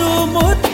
sumut